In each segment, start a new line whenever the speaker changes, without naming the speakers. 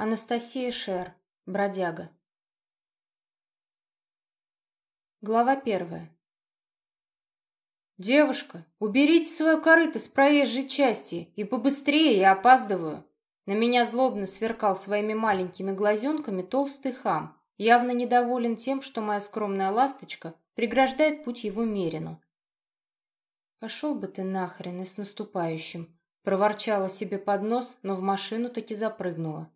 Анастасия Шер. Бродяга. Глава первая. «Девушка, уберите свою корыто с проезжей части, и побыстрее, я опаздываю!» На меня злобно сверкал своими маленькими глазенками толстый хам, явно недоволен тем, что моя скромная ласточка преграждает путь его мерину. «Пошел бы ты нахрен и с наступающим!» Проворчала себе под нос, но в машину таки запрыгнула.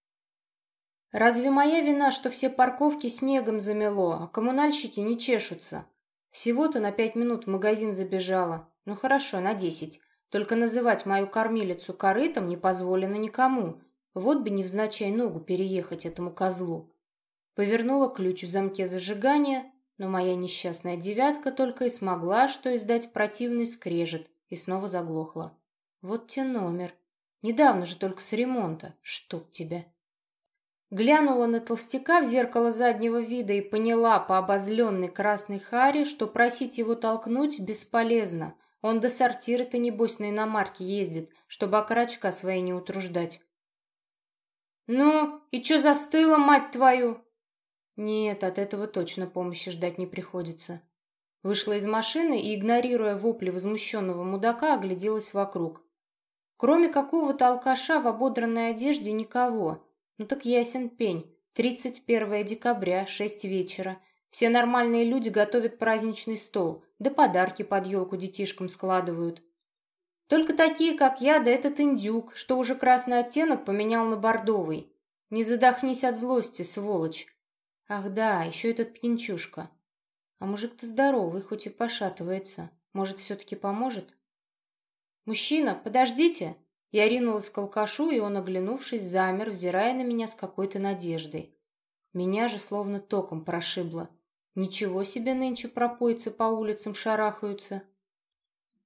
Разве моя вина, что все парковки снегом замело, а коммунальщики не чешутся? Всего-то на пять минут в магазин забежала. Ну хорошо, на десять. Только называть мою кормилицу корытом не позволено никому. Вот бы невзначай ногу переехать этому козлу. Повернула ключ в замке зажигания, но моя несчастная девятка только и смогла, что издать противный скрежет, и снова заглохла. Вот те номер. Недавно же только с ремонта. Чтоб тебя. Глянула на толстяка в зеркало заднего вида и поняла по обозленной красной харе, что просить его толкнуть бесполезно. Он до сортира-то, небось, на иномарке ездит, чтобы окорочка своей не утруждать. «Ну, и чё застыла, мать твою?» Нет, от этого точно помощи ждать не приходится. Вышла из машины и, игнорируя вопли возмущенного мудака, огляделась вокруг. Кроме какого-то алкаша в ободранной одежде никого — ну так ясен пень. 31 декабря, 6 вечера. Все нормальные люди готовят праздничный стол, да подарки под елку детишкам складывают. Только такие, как я, да этот индюк, что уже красный оттенок поменял на бордовый. Не задохнись от злости, сволочь. Ах да, еще этот пьянчушка. А мужик-то здоровый, хоть и пошатывается. Может, все-таки поможет? «Мужчина, подождите!» Я ринулась к алкашу, и он, оглянувшись, замер, взирая на меня с какой-то надеждой. Меня же словно током прошибло. Ничего себе нынче пропойцы по улицам шарахаются.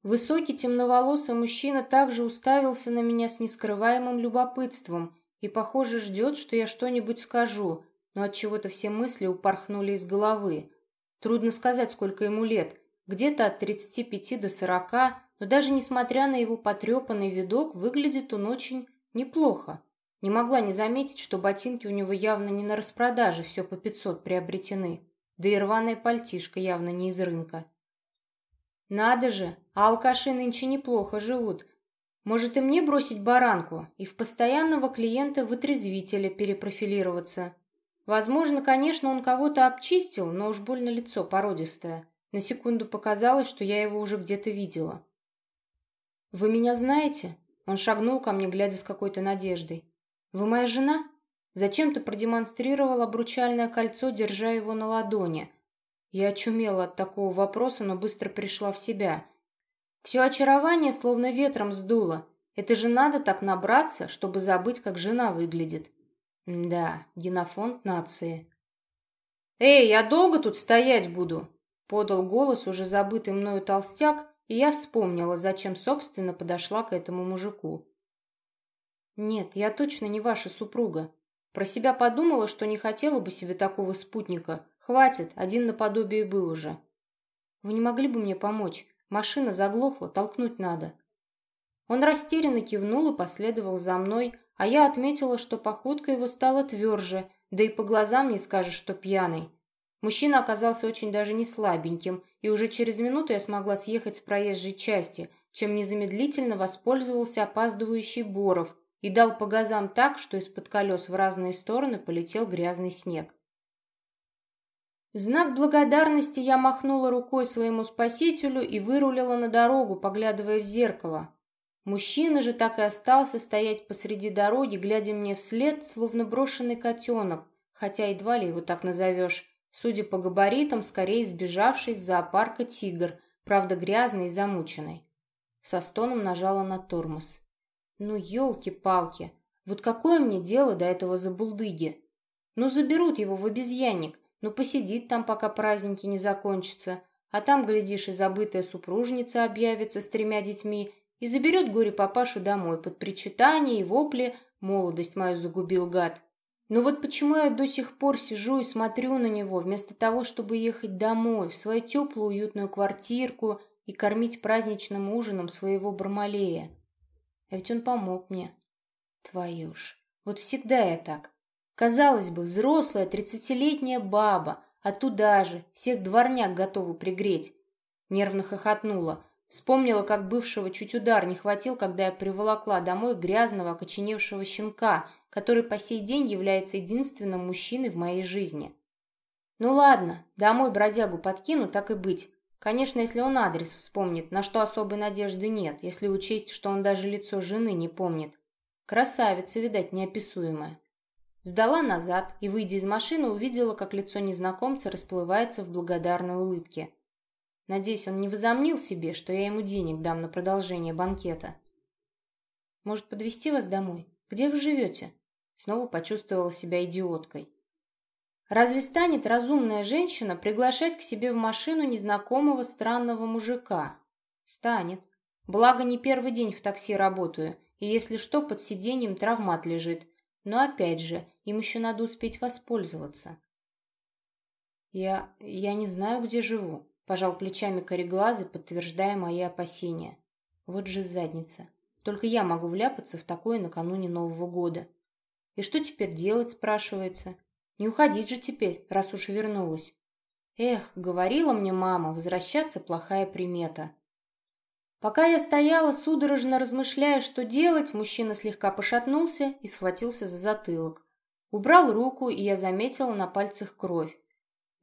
Высокий темноволосый мужчина также уставился на меня с нескрываемым любопытством и, похоже, ждет, что я что-нибудь скажу, но от чего то все мысли упорхнули из головы. Трудно сказать, сколько ему лет, где-то от 35 до 40, но даже несмотря на его потрепанный видок, выглядит он очень неплохо. Не могла не заметить, что ботинки у него явно не на распродаже, все по пятьсот приобретены. Да и рваная пальтишка явно не из рынка. Надо же, а алкаши нынче неплохо живут. Может и мне бросить баранку и в постоянного клиента-вытрезвителя перепрофилироваться. Возможно, конечно, он кого-то обчистил, но уж больно лицо породистое. На секунду показалось, что я его уже где-то видела. «Вы меня знаете?» Он шагнул ко мне, глядя с какой-то надеждой. «Вы моя жена?» Зачем-то продемонстрировал обручальное кольцо, держа его на ладони. Я очумела от такого вопроса, но быстро пришла в себя. Все очарование словно ветром сдуло. Это же надо так набраться, чтобы забыть, как жена выглядит. Да, генофонд нации. «Эй, я долго тут стоять буду?» Подал голос уже забытый мною толстяк, и я вспомнила, зачем, собственно, подошла к этому мужику. «Нет, я точно не ваша супруга. Про себя подумала, что не хотела бы себе такого спутника. Хватит, один наподобие был уже. Вы не могли бы мне помочь? Машина заглохла, толкнуть надо». Он растерянно кивнул и последовал за мной, а я отметила, что походка его стала тверже, да и по глазам не скажешь, что пьяный. Мужчина оказался очень даже не слабеньким, и уже через минуту я смогла съехать с проезжей части, чем незамедлительно воспользовался опаздывающий Боров и дал по газам так, что из-под колес в разные стороны полетел грязный снег. В знак благодарности я махнула рукой своему спасителю и вырулила на дорогу, поглядывая в зеркало. Мужчина же так и остался стоять посреди дороги, глядя мне вслед, словно брошенный котенок, хотя едва ли его так назовешь. Судя по габаритам, скорее сбежавший из зоопарка тигр, правда грязный и замученный. Со стоном нажала на тормоз. Ну, елки-палки, вот какое мне дело до этого забулдыги? Ну, заберут его в обезьянник, ну, посидит там, пока праздники не закончатся, а там, глядишь, и забытая супружница объявится с тремя детьми и заберет горе-папашу домой под причитание и вопли «молодость мою загубил гад». Но вот почему я до сих пор сижу и смотрю на него, вместо того, чтобы ехать домой, в свою теплую уютную квартирку и кормить праздничным ужином своего Бармалея? А ведь он помог мне. Твою ж, вот всегда я так. Казалось бы, взрослая тридцатилетняя баба, а туда же всех дворняк готовы пригреть. Нервно хохотнула. Вспомнила, как бывшего чуть удар не хватил, когда я приволокла домой грязного, окоченевшего щенка, который по сей день является единственным мужчиной в моей жизни. Ну ладно, домой бродягу подкину, так и быть. Конечно, если он адрес вспомнит, на что особой надежды нет, если учесть, что он даже лицо жены не помнит. Красавица, видать, неописуемая. Сдала назад и, выйдя из машины, увидела, как лицо незнакомца расплывается в благодарной улыбке. Надеюсь, он не возомнил себе, что я ему денег дам на продолжение банкета. Может, подвезти вас домой? Где вы живете? Снова почувствовала себя идиоткой. Разве станет разумная женщина приглашать к себе в машину незнакомого странного мужика? Станет. Благо, не первый день в такси работаю, и если что, под сиденьем травмат лежит. Но опять же, им еще надо успеть воспользоваться. Я... я не знаю, где живу. Пожал плечами кореглазый, подтверждая мои опасения. Вот же задница. Только я могу вляпаться в такое накануне Нового года. И что теперь делать, спрашивается? Не уходить же теперь, раз уж вернулась. Эх, говорила мне мама, возвращаться плохая примета. Пока я стояла, судорожно размышляя, что делать, мужчина слегка пошатнулся и схватился за затылок. Убрал руку, и я заметила на пальцах кровь.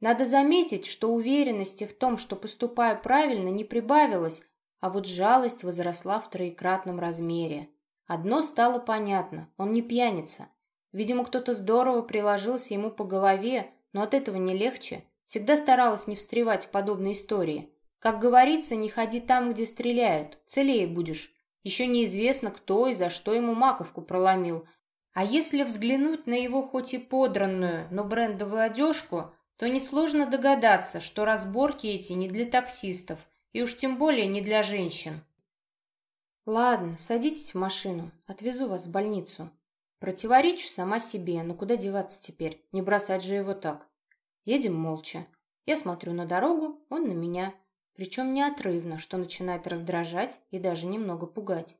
Надо заметить, что уверенности в том, что поступаю правильно, не прибавилось, а вот жалость возросла в троекратном размере. Одно стало понятно – он не пьяница. Видимо, кто-то здорово приложился ему по голове, но от этого не легче. Всегда старалась не встревать в подобные истории. Как говорится, не ходи там, где стреляют, целее будешь. Еще неизвестно, кто и за что ему маковку проломил. А если взглянуть на его хоть и подранную, но брендовую одежку, то несложно догадаться, что разборки эти не для таксистов, и уж тем более не для женщин. Ладно, садитесь в машину, отвезу вас в больницу. Противоречу сама себе, но куда деваться теперь, не бросать же его так. Едем молча. Я смотрю на дорогу, он на меня. Причем неотрывно, что начинает раздражать и даже немного пугать.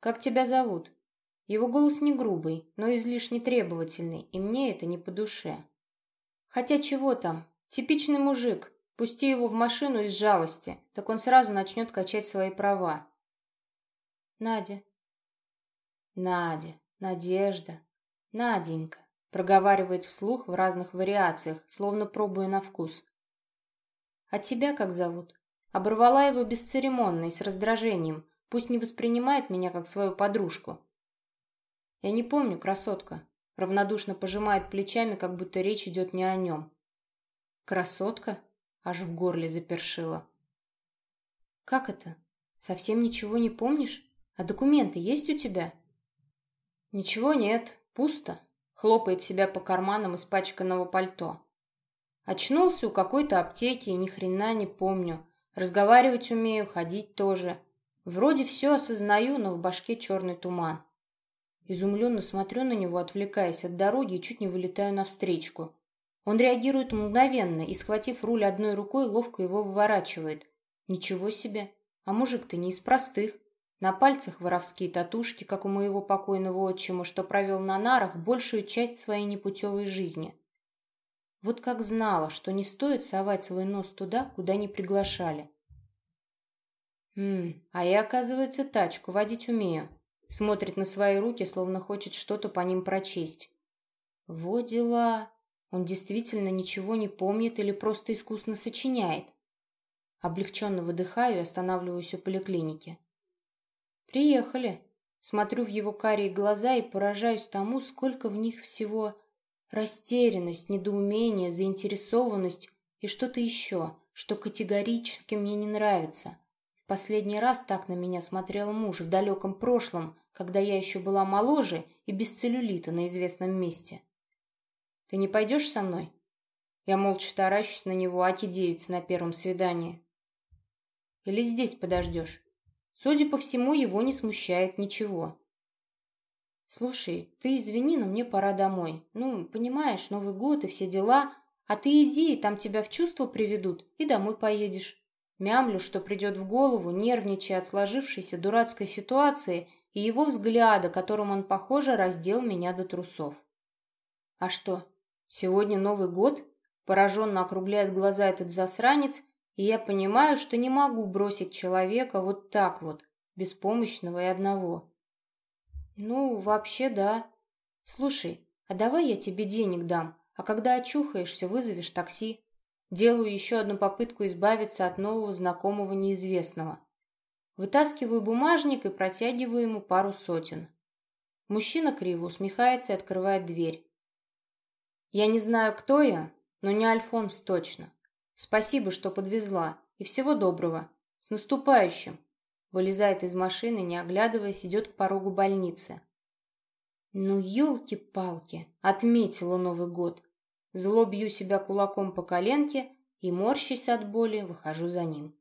«Как тебя зовут?» Его голос не грубый, но излишне требовательный, и мне это не по душе. Хотя чего там? Типичный мужик. Пусти его в машину из жалости, так он сразу начнет качать свои права. Надя. Надя. Надежда. Наденька. Проговаривает вслух в разных вариациях, словно пробуя на вкус. А тебя как зовут? Оборвала его бесцеремонно и с раздражением. Пусть не воспринимает меня как свою подружку. Я не помню, красотка. Равнодушно пожимает плечами, как будто речь идет не о нем. «Красотка?» Аж в горле запершила. «Как это? Совсем ничего не помнишь? А документы есть у тебя?» «Ничего нет. Пусто». Хлопает себя по карманам испачканного пальто. Очнулся у какой-то аптеки и ни хрена не помню. Разговаривать умею, ходить тоже. Вроде все осознаю, но в башке черный туман. Изумленно смотрю на него, отвлекаясь от дороги и чуть не вылетаю навстречку. Он реагирует мгновенно и, схватив руль одной рукой, ловко его выворачивает. Ничего себе! А мужик-то не из простых. На пальцах воровские татушки, как у моего покойного отчима, что провел на нарах большую часть своей непутевой жизни. Вот как знала, что не стоит совать свой нос туда, куда не приглашали. Хм, а я, оказывается, тачку водить умею. Смотрит на свои руки, словно хочет что-то по ним прочесть. Вот дела. Он действительно ничего не помнит или просто искусно сочиняет. Облегченно выдыхаю и останавливаюсь у поликлиники. «Приехали». Смотрю в его карие глаза и поражаюсь тому, сколько в них всего растерянность, недоумение, заинтересованность и что-то еще, что категорически мне не нравится. В последний раз так на меня смотрел муж в далеком прошлом, когда я еще была моложе и без целлюлита на известном месте. «Ты не пойдешь со мной?» Я молча таращусь на него, аки девица на первом свидании. «Или здесь подождешь?» Судя по всему, его не смущает ничего. «Слушай, ты извини, но мне пора домой. Ну, понимаешь, Новый год и все дела. А ты иди, там тебя в чувство приведут, и домой поедешь». Мямлю, что придет в голову, нервничая от сложившейся дурацкой ситуации и его взгляда, которым он, похоже, раздел меня до трусов. А что, сегодня Новый год? Пораженно округляет глаза этот засранец, и я понимаю, что не могу бросить человека вот так вот, беспомощного и одного. Ну, вообще да. Слушай, а давай я тебе денег дам, а когда очухаешься, вызовешь такси. Делаю еще одну попытку избавиться от нового знакомого неизвестного. Вытаскиваю бумажник и протягиваю ему пару сотен. Мужчина криво усмехается и открывает дверь. Я не знаю, кто я, но не Альфонс точно. Спасибо, что подвезла. И всего доброго. С наступающим. Вылезает из машины, не оглядываясь, идет к порогу больницы. Ну, елки-палки, отметила Новый год. Зло бью себя кулаком по коленке и, морщась от боли, выхожу за ним.